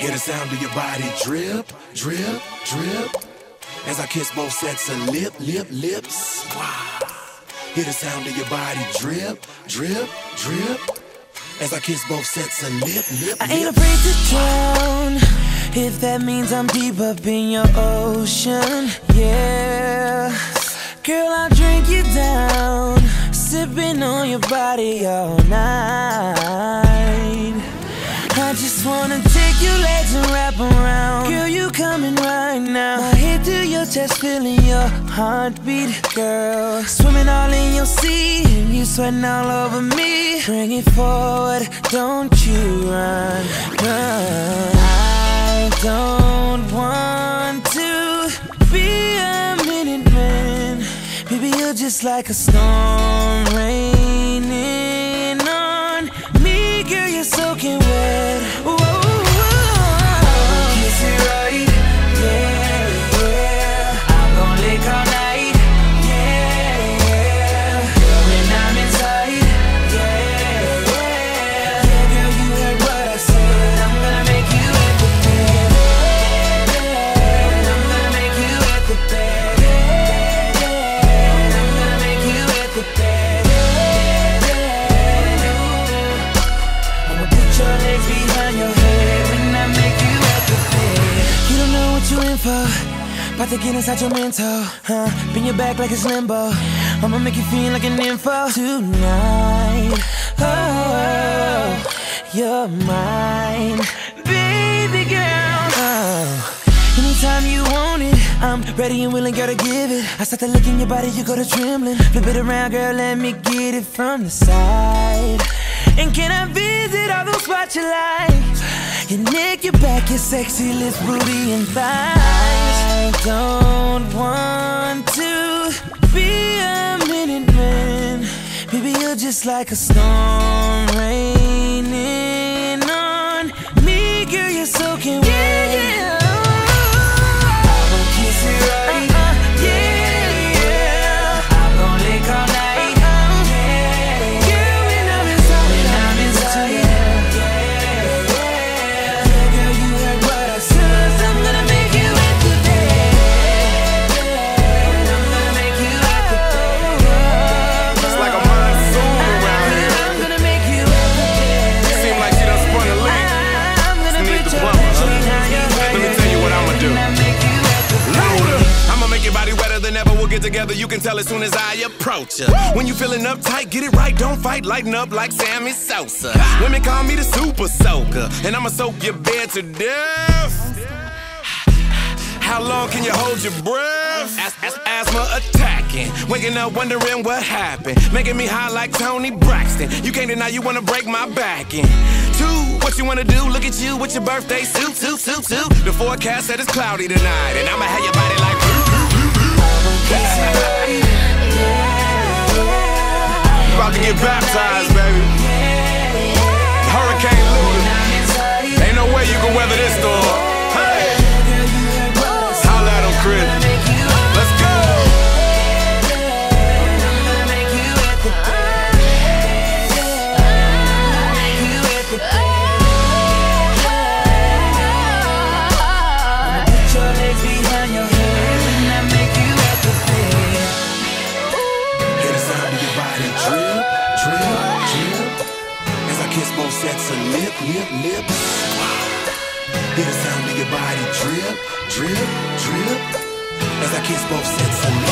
Hear the sound of your body drip, drip, drip. As I kiss both sets of lip, lip, lips. Wow. Hear the sound of your body drip, drip, drip. As I kiss both sets of lip, lip, lips. I ain't afraid to drown. If that means I'm deep up in your ocean, yeah. Girl, I'll drink you down. Sipping on your body all night. Chest, feeling your heartbeat, girl. Swimming all in your sea, you sweating all over me. Bring it forward, don't you run, run. I don't want to be a minute man. Baby, you're just like a storm raining About to get inside your mental, huh? Bend your back like it's limbo. I'ma make you feel like an info tonight. Oh, you're mine. Anytime you want it, I'm ready and willing, girl, to give it. I start to look in your body, you go to trembling. Flip it around, girl, let me get it from the side. And can I visit all those spots you like? Your neck, your back, your sexy lips, booty, and thighs. I don't want to be a minute man. Baby, you're just like a storm raining on me, girl. You're soaking get together. You can tell as soon as I approach ya. When you feeling uptight, get it right. Don't fight. Lighten up like Sammy Sosa. Women call me the super soaker, and I'ma soak your bed to death. How long can you hold your breath? As- as- asthma attacking. Waking up wondering what happened. Making me high like Toni Braxton. You can't deny you wanna break my back in. Two, what you wanna do? Look at you with your birthday suit, suit, suit, suit. The forecast said it's cloudy tonight, and I'ma have your body. About to get baptized, baby. Both sets of lip, lip, lips. Hear the sound of your body drip, drip, drip. As I kiss both sets of lip, lip, lips.